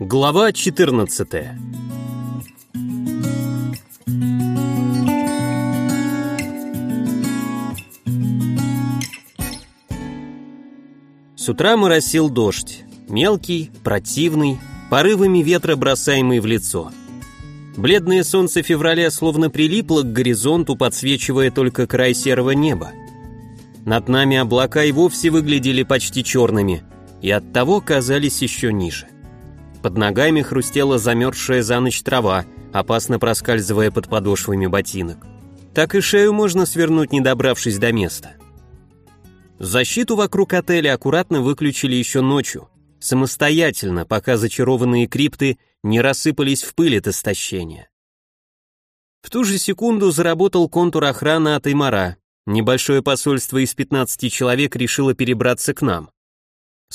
Глава 14 С утра моросил дождь. Мелкий, противный, порывами ветра бросаемый в лицо. Бледное солнце февраля словно прилипло к горизонту, подсвечивая только край серого неба. Над нами облака и вовсе выглядели почти черными, и оттого казались еще ниже. Под ногами хрустела замерзшая за ночь трава, опасно проскальзывая под подошвами ботинок. Так и шею можно свернуть, не добравшись до места. Защиту вокруг отеля аккуратно выключили еще ночью, самостоятельно, пока зачарованные крипты не рассыпались в пыль от истощения. В ту же секунду заработал контур охраны от Эймара. Небольшое посольство из 15 человек решило перебраться к нам.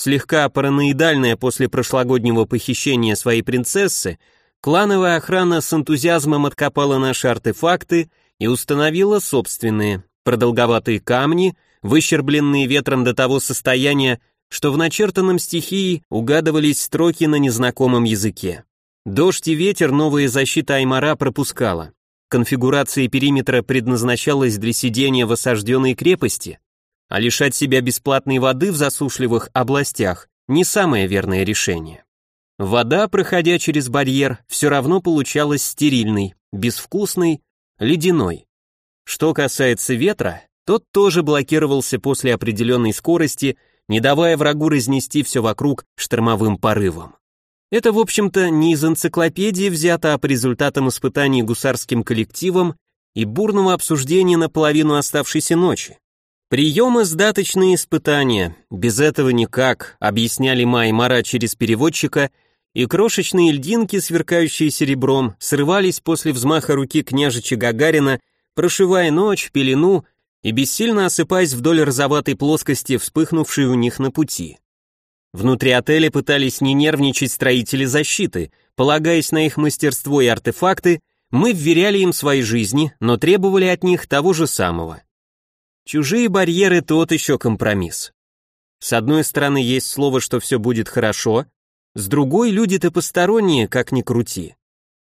Слегка параноидальная после прошлогоднего похищения своей принцессы, клановая охрана с энтузиазмом откопала наши артефакты и установила собственные, продолговатые камни, выщербленные ветром до того состояния, что в начертанном стихии угадывались строки на незнакомом языке. Дождь и ветер новая защита Аймара пропускала. Конфигурация периметра предназначалась для сидения в осажденной крепости, а лишать себя бесплатной воды в засушливых областях не самое верное решение. Вода, проходя через барьер, все равно получалась стерильной, безвкусной, ледяной. Что касается ветра, тот тоже блокировался после определенной скорости, не давая врагу разнести все вокруг штормовым порывом. Это, в общем-то, не из энциклопедии взято, а по результатам испытаний гусарским коллективом и бурного обсуждения наполовину оставшейся ночи. Приемы сдаточные испытания, без этого никак, объясняли Май Мара через переводчика, и крошечные льдинки, сверкающие серебром, срывались после взмаха руки княжича Гагарина, прошивая ночь, пелену и бессильно осыпаясь вдоль розоватой плоскости, вспыхнувшей у них на пути. Внутри отеля пытались не нервничать строители защиты, полагаясь на их мастерство и артефакты, мы вверяли им свои жизни, но требовали от них того же самого. Чужие барьеры тот еще компромисс. С одной стороны есть слово, что все будет хорошо, с другой люди-то посторонние, как ни крути.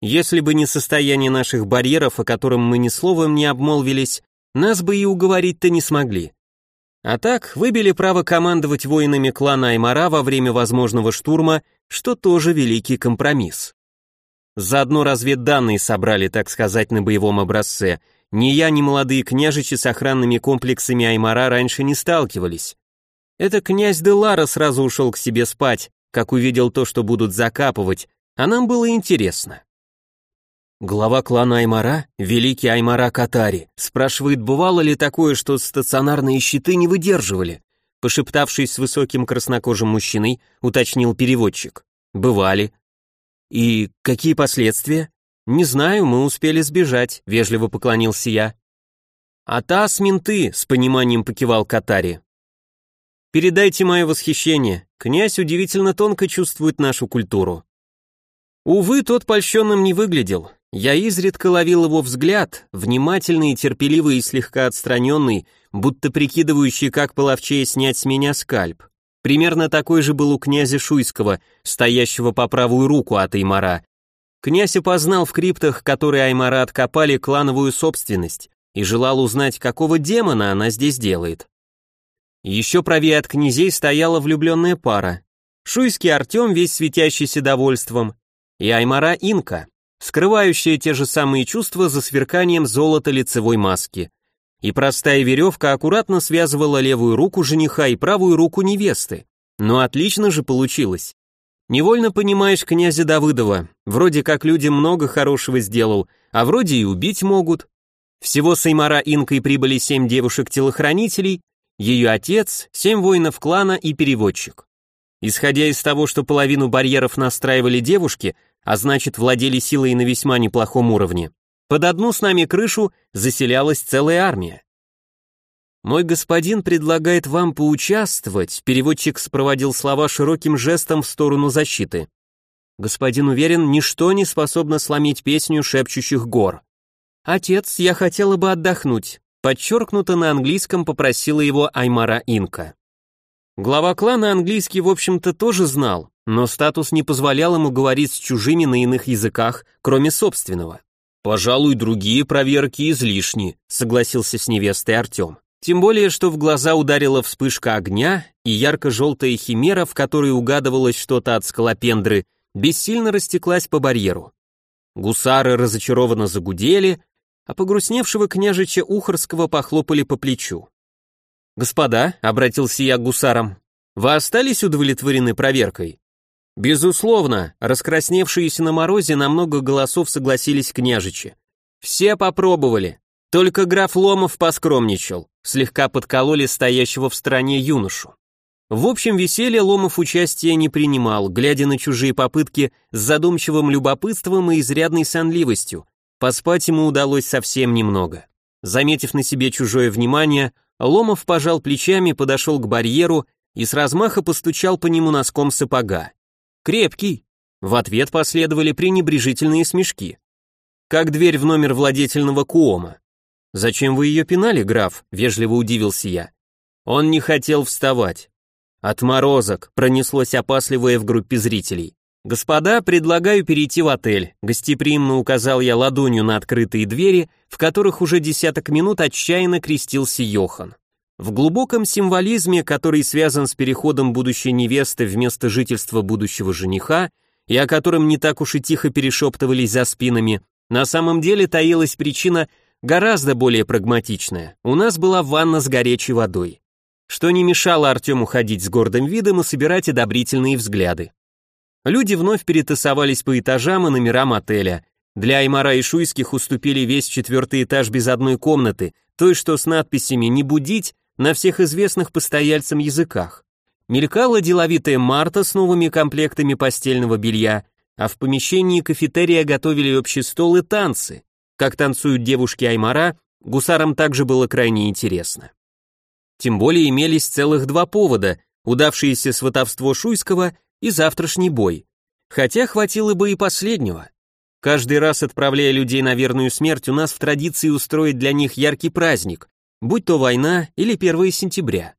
Если бы не состояние наших барьеров, о котором мы ни словом не обмолвились, нас бы и уговорить-то не смогли. А так, выбили право командовать воинами клана Аймара во время возможного штурма, что тоже великий компромисс. Заодно разведданные собрали, так сказать, на боевом образце. Ни я, ни молодые княжичи с охранными комплексами Аймара раньше не сталкивались. Это князь Делара сразу ушел к себе спать, как увидел то, что будут закапывать, а нам было интересно. Глава клана Аймара, великий Аймара Катари, спрашивает, бывало ли такое, что стационарные щиты не выдерживали. Пошептавшись с высоким краснокожим мужчиной, уточнил переводчик. Бывали. И какие последствия? Не знаю, мы успели сбежать, вежливо поклонился я. А та с менты, с пониманием покивал Катари. Передайте мое восхищение. Князь удивительно тонко чувствует нашу культуру. Увы, тот польщенным не выглядел. Я изредка ловил его взгляд, внимательный, терпеливый и слегка отстраненный, будто прикидывающий, как половчее снять с меня скальп. Примерно такой же был у князя Шуйского, стоящего по правую руку от Аймара. Князь опознал в криптах, которые Аймара откопали, клановую собственность и желал узнать, какого демона она здесь делает. Еще правее от князей стояла влюбленная пара. Шуйский Артем, весь светящийся довольством, и Аймара Инка, скрывающая те же самые чувства за сверканием золота лицевой маски. И простая веревка аккуратно связывала левую руку жениха и правую руку невесты. Но отлично же получилось. Невольно понимаешь князя Давыдова, вроде как людям много хорошего сделал, а вроде и убить могут. Всего с Аймара Инкой прибыли семь девушек-телохранителей, ее отец, семь воинов клана и переводчик. Исходя из того, что половину барьеров настраивали девушки, а значит владели силой на весьма неплохом уровне, под одну с нами крышу заселялась целая армия. «Мой господин предлагает вам поучаствовать», переводчик спроводил слова широким жестом в сторону защиты. Господин уверен, ничто не способно сломить песню шепчущих гор. «Отец, я хотела бы отдохнуть», подчеркнуто на английском попросила его Аймара Инка. Глава клана английский, в общем-то, тоже знал, но статус не позволял ему говорить с чужими на иных языках, кроме собственного. «Пожалуй, другие проверки излишни», — согласился с невестой Артем. Тем более, что в глаза ударила вспышка огня, и ярко-желтая химера, в которой угадывалось что-то от скалопендры, бессильно растеклась по барьеру. Гусары разочарованно загудели, а погрустневшего княжича Ухарского похлопали по плечу. «Господа», — обратился я к гусарам, — «вы остались удовлетворены проверкой?» Безусловно, раскрасневшиеся на морозе на много голосов согласились княжичи. Все попробовали, только граф Ломов поскромничал, слегка подкололи стоящего в стороне юношу. В общем веселье Ломов участия не принимал, глядя на чужие попытки с задумчивым любопытством и изрядной сонливостью. Поспать ему удалось совсем немного. Заметив на себе чужое внимание, Ломов пожал плечами, подошел к барьеру и с размаха постучал по нему носком сапога. «Крепкий!» В ответ последовали пренебрежительные смешки. Как дверь в номер владетельного Куома. «Зачем вы ее пинали, граф?» — вежливо удивился я. Он не хотел вставать. Отморозок пронеслось опасливое в группе зрителей. «Господа, предлагаю перейти в отель», — гостеприимно указал я ладонью на открытые двери, в которых уже десяток минут отчаянно крестился Йохан. В глубоком символизме, который связан с переходом будущей невесты вместо жительства будущего жениха, и о котором не так уж и тихо перешептывались за спинами, на самом деле таилась причина Гораздо более прагматичная. У нас была ванна с горячей водой. Что не мешало Артему ходить с гордым видом и собирать одобрительные взгляды. Люди вновь перетасовались по этажам и номерам отеля. Для Аймара и Шуйских уступили весь четвертый этаж без одной комнаты, той, что с надписями «Не будить» на всех известных постояльцам языках. Мелькала деловитая Марта с новыми комплектами постельного белья, а в помещении кафетерия готовили общий стол и танцы. Как танцуют девушки Аймара, гусарам также было крайне интересно. Тем более имелись целых два повода, удавшееся сватовство Шуйского и завтрашний бой. Хотя хватило бы и последнего. Каждый раз отправляя людей на верную смерть, у нас в традиции устроить для них яркий праздник, будь то война или 1 сентября.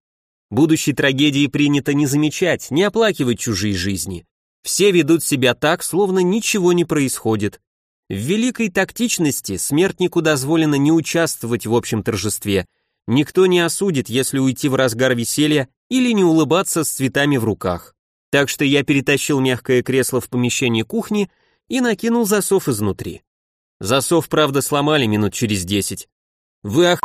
Будущей трагедии принято не замечать, не оплакивать чужие жизни. Все ведут себя так, словно ничего не происходит, в великой тактичности смертнику дозволено не участвовать в общем торжестве. Никто не осудит, если уйти в разгар веселья или не улыбаться с цветами в руках. Так что я перетащил мягкое кресло в помещение кухни и накинул засов изнутри. Засов, правда, сломали минут через десять. Вы ах...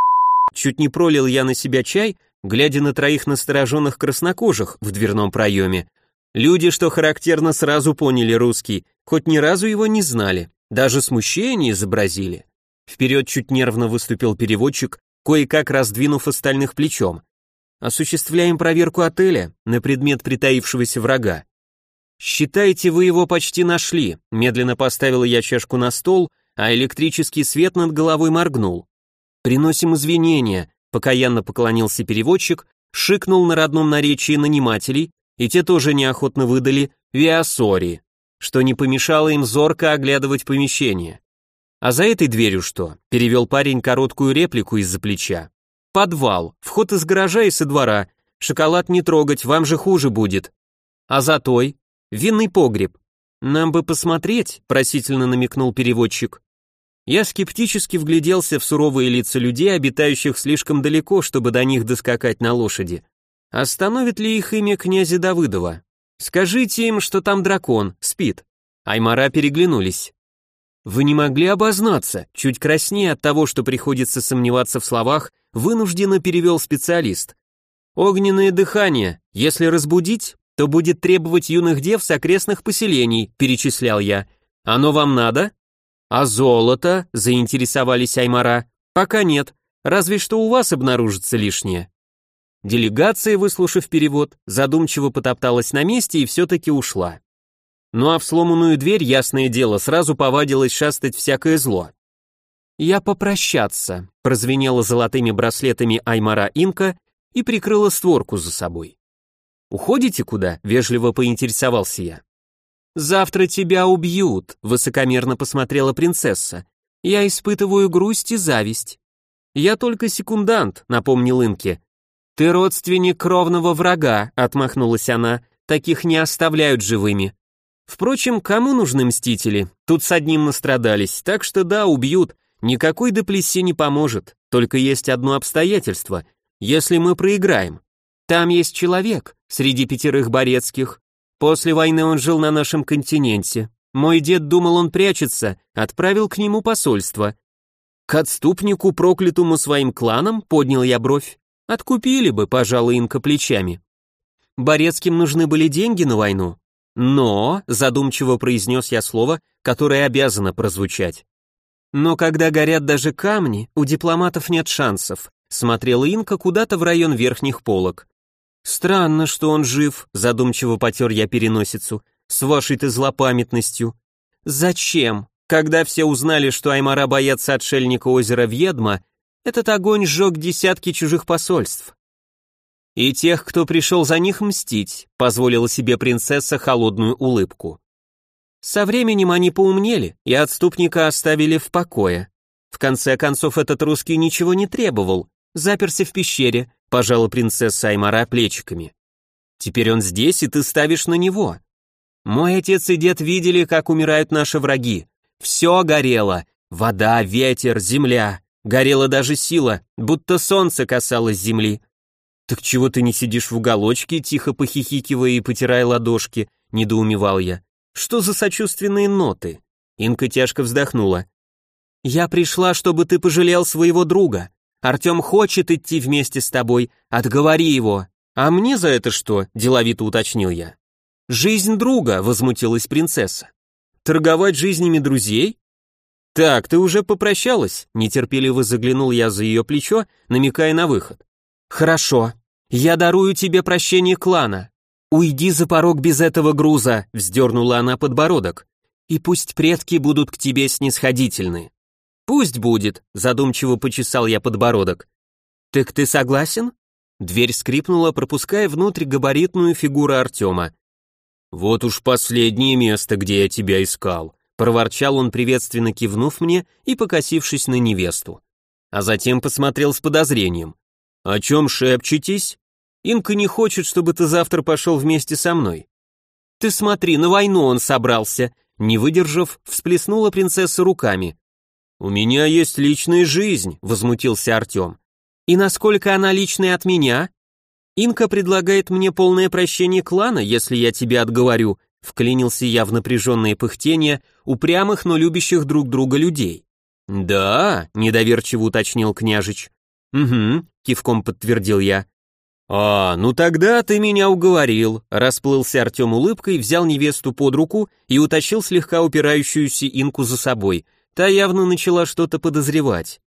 Чуть не пролил я на себя чай, глядя на троих настороженных краснокожих в дверном проеме. Люди, что характерно, сразу поняли русский, хоть ни разу его не знали. Даже смущение изобразили. Вперед чуть нервно выступил переводчик, кое-как раздвинув остальных плечом. Осуществляем проверку отеля на предмет притаившегося врага. Считайте, вы его почти нашли. Медленно поставила я чашку на стол, а электрический свет над головой моргнул. Приносим извинения, покаянно поклонился переводчик, шикнул на родном наречии нанимателей, и те тоже неохотно выдали «Виасори» что не помешало им зорко оглядывать помещение. «А за этой дверью что?» — перевел парень короткую реплику из-за плеча. «Подвал, вход из гаража и со двора. Шоколад не трогать, вам же хуже будет. А за той? Винный погреб. Нам бы посмотреть», — просительно намекнул переводчик. Я скептически вгляделся в суровые лица людей, обитающих слишком далеко, чтобы до них доскакать на лошади. Остановит ли их имя князя Давыдова? Скажите им, что там дракон, спит. Аймара переглянулись. Вы не могли обознаться, чуть краснее от того, что приходится сомневаться в словах, вынужденно перевел специалист. Огненное дыхание, если разбудить, то будет требовать юных дев с окрестных поселений, перечислял я. Оно вам надо? А золото, заинтересовались Аймара. Пока нет, разве что у вас обнаружится лишнее. Делегация, выслушав перевод, задумчиво потопталась на месте и все-таки ушла. Ну а в сломанную дверь, ясное дело, сразу повадилось шастать всякое зло. «Я попрощаться», — прозвенела золотыми браслетами Аймара Инка и прикрыла створку за собой. «Уходите куда?» — вежливо поинтересовался я. «Завтра тебя убьют», — высокомерно посмотрела принцесса. «Я испытываю грусть и зависть». «Я только секундант», — напомнил Инке. «Ты родственник кровного врага», — отмахнулась она. таких не оставляют живыми. Впрочем, кому нужны мстители? Тут с одним настрадались, так что да, убьют. Никакой Деплесси не поможет, только есть одно обстоятельство. Если мы проиграем, там есть человек среди пятерых Борецких. После войны он жил на нашем континенте. Мой дед думал, он прячется, отправил к нему посольство. К отступнику, проклятому своим кланом, поднял я бровь. Откупили бы, пожалуй, инка плечами. Борецким нужны были деньги на войну. Но, задумчиво произнес я слово, которое обязано прозвучать. Но когда горят даже камни, у дипломатов нет шансов, смотрела Инка куда-то в район верхних полок. Странно, что он жив, задумчиво потер я переносицу, с вашей-то злопамятностью. Зачем? Когда все узнали, что Аймара боятся отшельника озера Вьедма, этот огонь сжег десятки чужих посольств. И тех, кто пришел за них мстить, позволила себе принцесса холодную улыбку. Со временем они поумнели и отступника оставили в покое. В конце концов, этот русский ничего не требовал, заперся в пещере, пожала принцесса Аймара плечиками. Теперь он здесь, и ты ставишь на него. Мой отец и дед видели, как умирают наши враги. Все горело. Вода, ветер, земля. Горела даже сила, будто солнце касалось земли. Так чего ты не сидишь в уголочке, тихо похихикивая и потирая ладошки, недоумевал я. Что за сочувственные ноты? Инка тяжко вздохнула. Я пришла, чтобы ты пожалел своего друга. Артем хочет идти вместе с тобой, отговори его. А мне за это что? деловито уточнил я. «Жизнь друга», — возмутилась принцесса. «Торговать жизнями друзей?» «Так, ты уже попрощалась?» — нетерпеливо заглянул я за ее плечо, намекая на выход. «Хорошо. Я дарую тебе прощение клана. Уйди за порог без этого груза», — вздернула она подбородок. «И пусть предки будут к тебе снисходительны». «Пусть будет», — задумчиво почесал я подбородок. «Так ты согласен?» Дверь скрипнула, пропуская внутрь габаритную фигуру Артема. «Вот уж последнее место, где я тебя искал», проворчал он, приветственно кивнув мне и покосившись на невесту. А затем посмотрел с подозрением. «О чем шепчетесь? Инка не хочет, чтобы ты завтра пошел вместе со мной». «Ты смотри, на войну он собрался», не выдержав, всплеснула принцесса руками. «У меня есть личная жизнь», — возмутился Артем. «И насколько она личная от меня?» Инка предлагает мне полное прощение клана, если я тебе отговорю, вклинился я в напряженное пыхтение упрямых, но любящих друг друга людей. Да, недоверчиво уточнил княжич. Угу, кивком подтвердил я. «А, ну тогда ты меня уговорил», — расплылся Артем улыбкой, взял невесту под руку и утащил слегка упирающуюся инку за собой. Та явно начала что-то подозревать.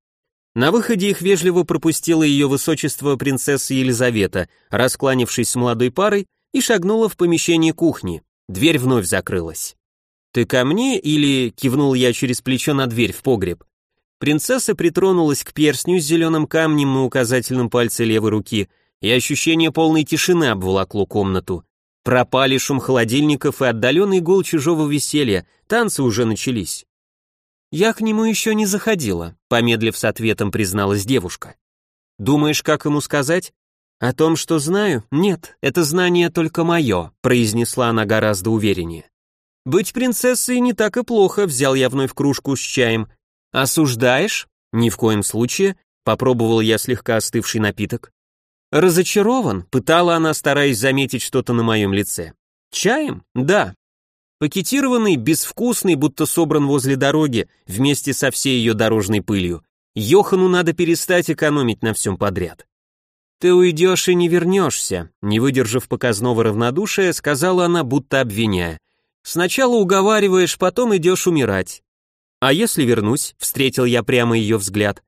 На выходе их вежливо пропустила ее высочество принцесса Елизавета, раскланившись с молодой парой, и шагнула в помещение кухни. Дверь вновь закрылась. «Ты ко мне или...» — кивнул я через плечо на дверь в погреб. Принцесса притронулась к перстню с зеленым камнем на указательном пальце левой руки, и ощущение полной тишины обволокло комнату. Пропали шум холодильников и отдаленный гул чужого веселья, танцы уже начались. «Я к нему еще не заходила», — помедлив с ответом призналась девушка. «Думаешь, как ему сказать?» «О том, что знаю? Нет, это знание только мое», — произнесла она гораздо увереннее. «Быть принцессой не так и плохо», — взял я вновь кружку с чаем. «Осуждаешь?» «Ни в коем случае», — попробовал я слегка остывший напиток. «Разочарован?» — пытала она, стараясь заметить что-то на моем лице. «Чаем? Да. Пакетированный, безвкусный, будто собран возле дороги, вместе со всей ее дорожной пылью. Йохану надо перестать экономить на всем подряд. «Ты уйдешь и не вернешься», не выдержав показного равнодушия, сказала она, будто обвиняя. «Сначала уговариваешь, потом идешь умирать». «А если вернусь?» — встретил я прямо ее взгляд.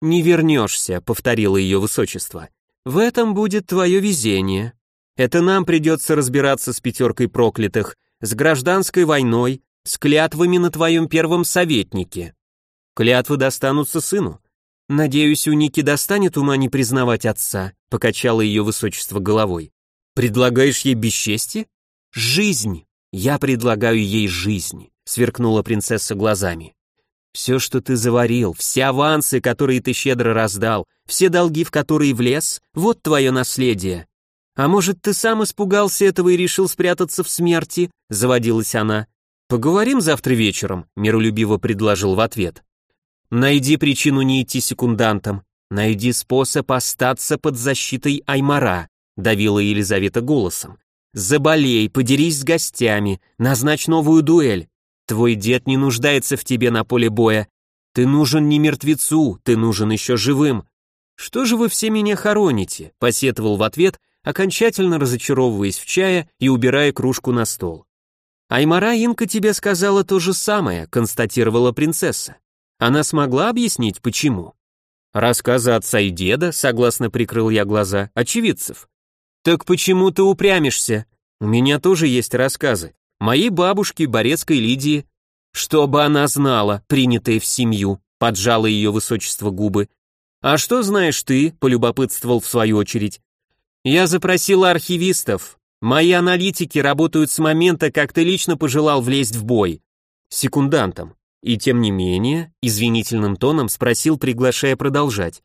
«Не вернешься», — повторило ее высочество. «В этом будет твое везение. Это нам придется разбираться с пятеркой проклятых, с гражданской войной, с клятвами на твоем первом советнике. Клятвы достанутся сыну. Надеюсь, у Ники достанет ума не признавать отца, покачала ее высочество головой. Предлагаешь ей бесчестье? Жизнь. Я предлагаю ей жизнь, сверкнула принцесса глазами. Все, что ты заварил, все авансы, которые ты щедро раздал, все долги, в которые влез, вот твое наследие. «А может, ты сам испугался этого и решил спрятаться в смерти?» — заводилась она. «Поговорим завтра вечером», — миролюбиво предложил в ответ. «Найди причину не идти секундантом. Найди способ остаться под защитой Аймара», — давила Елизавета голосом. «Заболей, подерись с гостями, назначь новую дуэль. Твой дед не нуждается в тебе на поле боя. Ты нужен не мертвецу, ты нужен еще живым. Что же вы все меня хороните?» — посетовал в ответ, окончательно разочаровываясь в чае и убирая кружку на стол. «Аймара Инка тебе сказала то же самое», — констатировала принцесса. Она смогла объяснить, почему? Рассказы отца и деда, согласно прикрыл я глаза, очевидцев. Так почему ты упрямишься? У меня тоже есть рассказы. Моей бабушки, Борецкой Лидии. Чтобы она знала, принятая в семью, поджала ее высочество губы. А что знаешь ты, полюбопытствовал в свою очередь. Я запросила архивистов. Мои аналитики работают с момента, как ты лично пожелал влезть в бой. Секундантом. И тем не менее, извинительным тоном спросил, приглашая продолжать.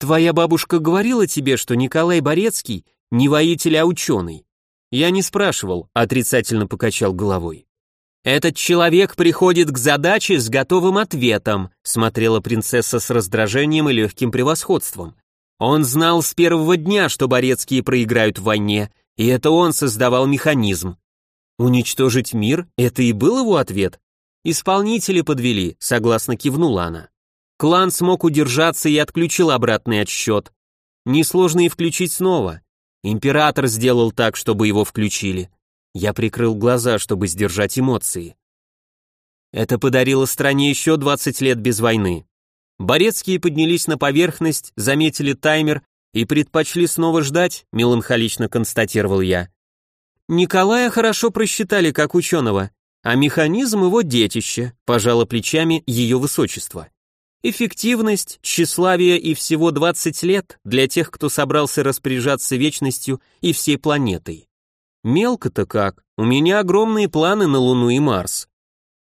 «Твоя бабушка говорила тебе, что Николай Борецкий не воитель, а ученый?» Я не спрашивал, отрицательно покачал головой. «Этот человек приходит к задаче с готовым ответом», смотрела принцесса с раздражением и легким превосходством. Он знал с первого дня, что Борецкие проиграют в войне, и это он создавал механизм. Уничтожить мир — это и был его ответ, Исполнители подвели, согласно кивнула она. Клан смог удержаться и отключил обратный отсчет. Несложно и включить снова. Император сделал так, чтобы его включили. Я прикрыл глаза, чтобы сдержать эмоции. Это подарило стране еще 20 лет без войны. Борецкие поднялись на поверхность, заметили таймер и предпочли снова ждать, меланхолично констатировал я. Николая хорошо просчитали как ученого, а механизм его детище, пожало плечами ее высочество. Эффективность, тщеславие и всего 20 лет для тех, кто собрался распоряжаться вечностью и всей планетой. Мелко-то как, у меня огромные планы на Луну и Марс.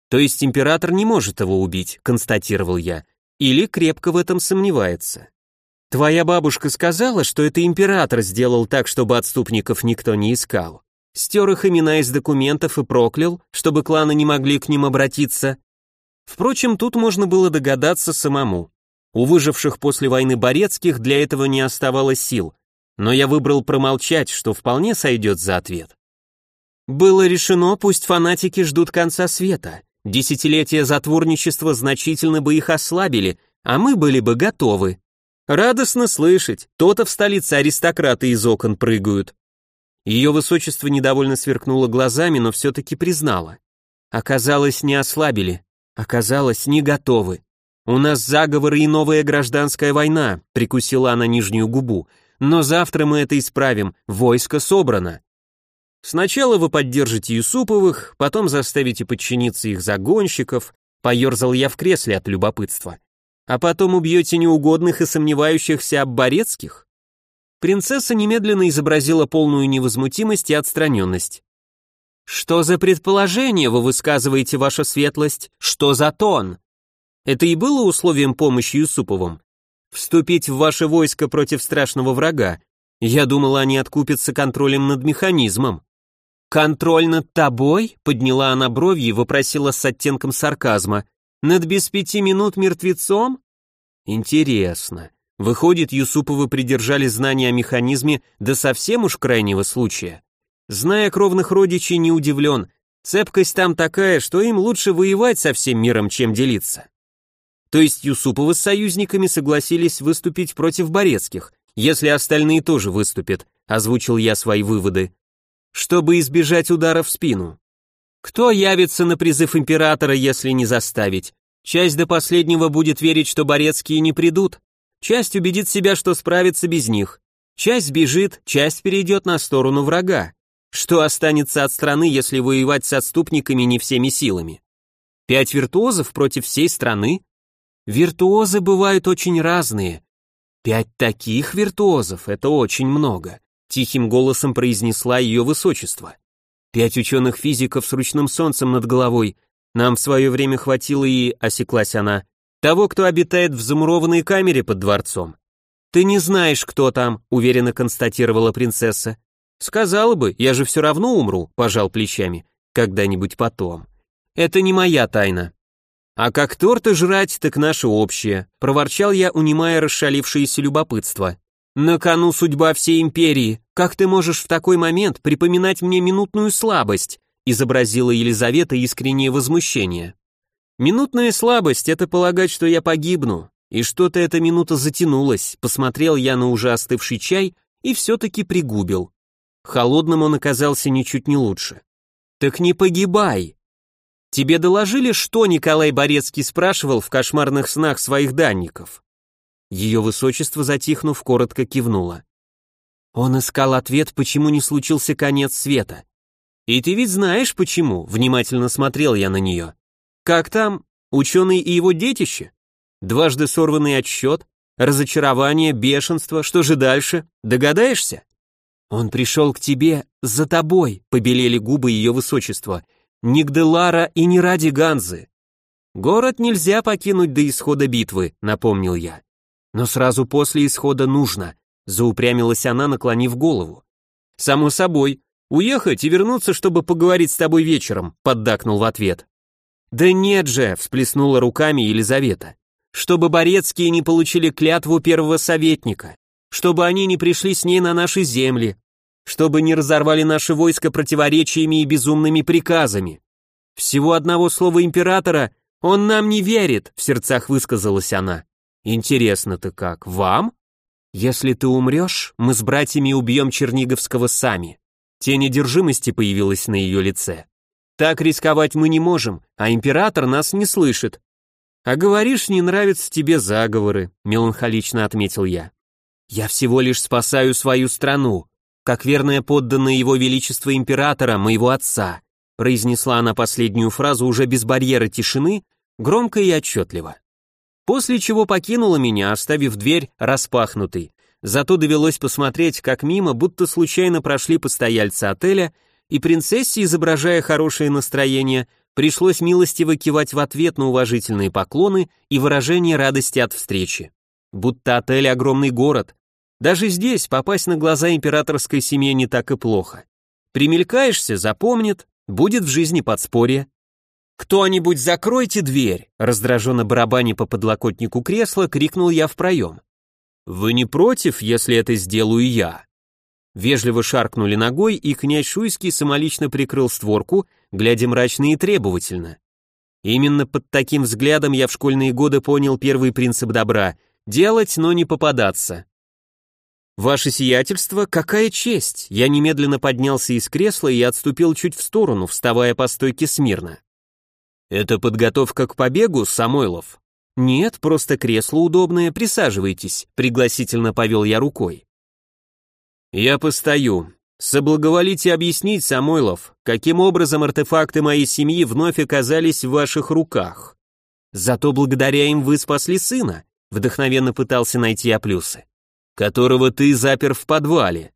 То есть император не может его убить, констатировал я, или крепко в этом сомневается. Твоя бабушка сказала, что это император сделал так, чтобы отступников никто не искал стер их имена из документов и проклял, чтобы кланы не могли к ним обратиться. Впрочем, тут можно было догадаться самому. У выживших после войны Борецких для этого не оставалось сил, но я выбрал промолчать, что вполне сойдет за ответ. Было решено, пусть фанатики ждут конца света. Десятилетия затворничества значительно бы их ослабили, а мы были бы готовы. Радостно слышать, то-то в столице аристократы из окон прыгают. Ее высочество недовольно сверкнуло глазами, но все-таки признала. Оказалось, не ослабили. Оказалось, не готовы. У нас заговоры и новая гражданская война, прикусила она нижнюю губу. Но завтра мы это исправим, войско собрано. Сначала вы поддержите Юсуповых, потом заставите подчиниться их загонщиков, поерзал я в кресле от любопытства. А потом убьете неугодных и сомневающихся обборецких? Принцесса немедленно изобразила полную невозмутимость и отстраненность. «Что за предположение вы высказываете, ваша светлость? Что за тон?» Это и было условием помощи Юсуповым. Вступить в ваше войско против страшного врага. Я думала, они откупятся контролем над механизмом. «Контроль над тобой?» — подняла она брови и вопросила с оттенком сарказма. «Над без пяти минут мертвецом?» «Интересно. Выходит, Юсуповы придержали знания о механизме до совсем уж крайнего случая. Зная кровных родичей, не удивлен. Цепкость там такая, что им лучше воевать со всем миром, чем делиться. То есть Юсуповы с союзниками согласились выступить против Борецких, если остальные тоже выступят, озвучил я свои выводы. Чтобы избежать удара в спину. Кто явится на призыв императора, если не заставить? Часть до последнего будет верить, что Борецкие не придут, Часть убедит себя, что справится без них. Часть бежит, часть перейдет на сторону врага. Что останется от страны, если воевать с отступниками не всеми силами? Пять виртуозов против всей страны? Виртуозы бывают очень разные. Пять таких виртуозов — это очень много, тихим голосом произнесла ее высочество. Пять ученых-физиков с ручным солнцем над головой. Нам в свое время хватило и, осеклась она, того, кто обитает в замурованной камере под дворцом. Ты не знаешь, кто там, уверенно констатировала принцесса. Сказала бы, я же все равно умру, пожал плечами. Когда-нибудь потом. Это не моя тайна. А как торты жрать, так наше общее, проворчал я, унимая расшалившееся любопытство. На кону судьба всей империи. Как ты можешь в такой момент припоминать мне минутную слабость? изобразила Елизавета искреннее возмущение. Минутная слабость это полагать, что я погибну. И что-то эта минута затянулась. Посмотрел я на уже остывший чай и все-таки пригубил. Холодным он оказался ничуть не лучше. Так не погибай. Тебе доложили, что Николай Борецкий спрашивал в кошмарных снах своих данников? Ее высочество, затихнув, коротко кивнуло. Он искал ответ, почему не случился конец света. И ты ведь знаешь почему, внимательно смотрел я на нее. Как там, ученый и его детище? Дважды сорванный отсчет, разочарование, бешенство, что же дальше, догадаешься? Он пришел к тебе за тобой, побелели губы ее высочества, не Гделара и не ради Ганзы. Город нельзя покинуть до исхода битвы, напомнил я. Но сразу после исхода нужно, заупрямилась она, наклонив голову. Само собой, уехать и вернуться, чтобы поговорить с тобой вечером, поддакнул в ответ. Да нет же, всплеснула руками Елизавета. Чтобы Борецкие не получили клятву первого советника, чтобы они не пришли с ней на наши земли, чтобы не разорвали наше войско противоречиями и безумными приказами. Всего одного слова императора он нам не верит, в сердцах высказалась она. Интересно-то как, вам? Если ты умрешь, мы с братьями убьем Черниговского сами. Тень одержимости появилась на ее лице. Так рисковать мы не можем, а император нас не слышит. А говоришь, не нравятся тебе заговоры, меланхолично отметил я. Я всего лишь спасаю свою страну, как верная подданная его величества императора, моего отца, произнесла она последнюю фразу уже без барьера тишины, громко и отчетливо. После чего покинула меня, оставив дверь распахнутой. Зато довелось посмотреть, как мимо, будто случайно прошли постояльцы отеля, и принцессе, изображая хорошее настроение, пришлось милостиво кивать в ответ на уважительные поклоны и выражение радости от встречи будто отель огромный город. Даже здесь попасть на глаза императорской семье не так и плохо. Примелькаешься, запомнит, будет в жизни подспорье. «Кто-нибудь закройте дверь!» Раздраженно барабаня по подлокотнику кресла, крикнул я в проем. «Вы не против, если это сделаю я?» Вежливо шаркнули ногой, и князь Шуйский самолично прикрыл створку, глядя мрачно и требовательно. Именно под таким взглядом я в школьные годы понял первый принцип добра Делать, но не попадаться. Ваше сиятельство, какая честь! Я немедленно поднялся из кресла и отступил чуть в сторону, вставая по стойке смирно. Это подготовка к побегу, Самойлов? Нет, просто кресло удобное, присаживайтесь, пригласительно повел я рукой. Я постою. Соблаговолите объяснить, Самойлов, каким образом артефакты моей семьи вновь оказались в ваших руках. Зато благодаря им вы спасли сына, вдохновенно пытался найти я плюсы. Которого ты запер в подвале.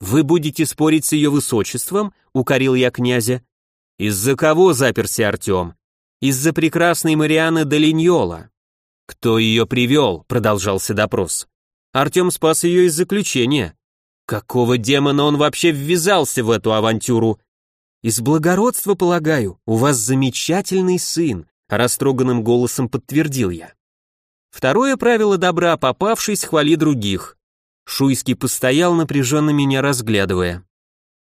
Вы будете спорить с ее высочеством? Укорил я князя. Из-за кого заперся Артем? Из-за прекрасной Марианы Долиньола. Кто ее привел? Продолжался допрос. Артем спас ее из заключения. Какого демона он вообще ввязался в эту авантюру? Из благородства, полагаю, у вас замечательный сын, растроганным голосом подтвердил я. Второе правило добра, попавшись, хвали других. Шуйский постоял, напряженно меня разглядывая.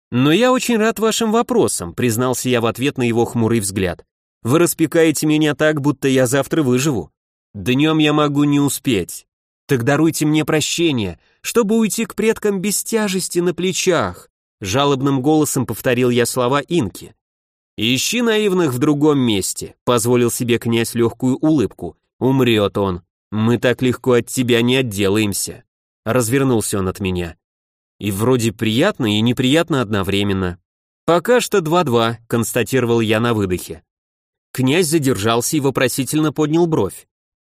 «Но я очень рад вашим вопросам», признался я в ответ на его хмурый взгляд. «Вы распекаете меня так, будто я завтра выживу. Днем я могу не успеть. Так даруйте мне прощение, чтобы уйти к предкам без тяжести на плечах», жалобным голосом повторил я слова Инки. «Ищи наивных в другом месте», позволил себе князь легкую улыбку. «Умрет он, «Мы так легко от тебя не отделаемся», — развернулся он от меня. И вроде приятно и неприятно одновременно. «Пока что два-два», — констатировал я на выдохе. Князь задержался и вопросительно поднял бровь.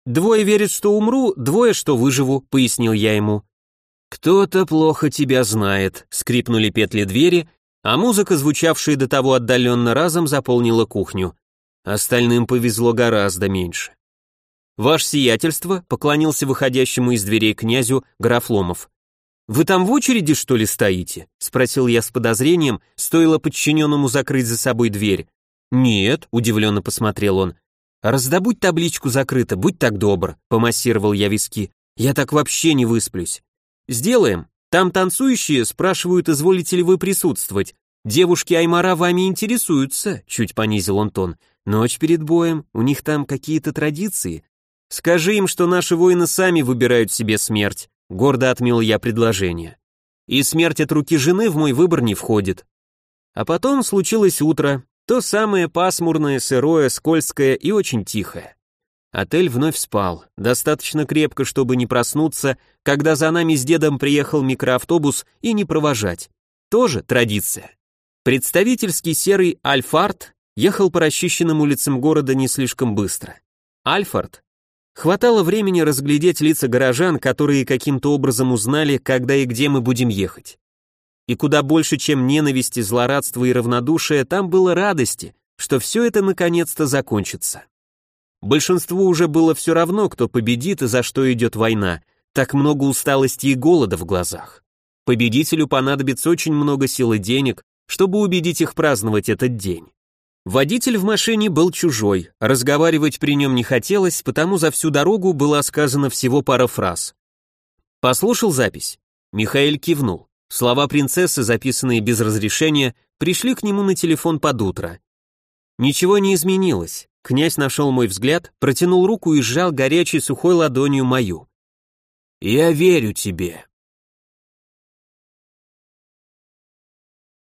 «Двое верят, что умру, двое, что выживу», — пояснил я ему. «Кто-то плохо тебя знает», — скрипнули петли двери, а музыка, звучавшая до того отдаленно разом, заполнила кухню. Остальным повезло гораздо меньше. «Ваше сиятельство», — поклонился выходящему из дверей князю граф Ломов. «Вы там в очереди, что ли, стоите?» — спросил я с подозрением, стоило подчиненному закрыть за собой дверь. «Нет», — удивленно посмотрел он. «Раздобудь табличку закрыто, будь так добр», — помассировал я виски. «Я так вообще не высплюсь». «Сделаем. Там танцующие спрашивают, изволите ли вы присутствовать. Девушки Аймара вами интересуются», — чуть понизил он тон. «Ночь перед боем, у них там какие-то традиции. Скажи им, что наши воины сами выбирают себе смерть гордо отмел я предложение. И смерть от руки жены в мой выбор не входит. А потом случилось утро, то самое пасмурное, сырое, скользкое и очень тихое. Отель вновь спал, достаточно крепко, чтобы не проснуться, когда за нами с дедом приехал микроавтобус и не провожать. Тоже традиция. Представительский серый Альфард ехал по расчищенным улицам города не слишком быстро. Альфард Хватало времени разглядеть лица горожан, которые каким-то образом узнали, когда и где мы будем ехать. И куда больше, чем ненависти, злорадства и равнодушия, там было радости, что все это наконец-то закончится. Большинству уже было все равно, кто победит и за что идет война, так много усталости и голода в глазах. Победителю понадобится очень много сил и денег, чтобы убедить их праздновать этот день. Водитель в машине был чужой, разговаривать при нем не хотелось, потому за всю дорогу была сказана всего пара фраз. Послушал запись. Михаил кивнул. Слова принцессы, записанные без разрешения, пришли к нему на телефон под утро. Ничего не изменилось. Князь нашел мой взгляд, протянул руку и сжал горячей сухой ладонью мою. «Я верю тебе»,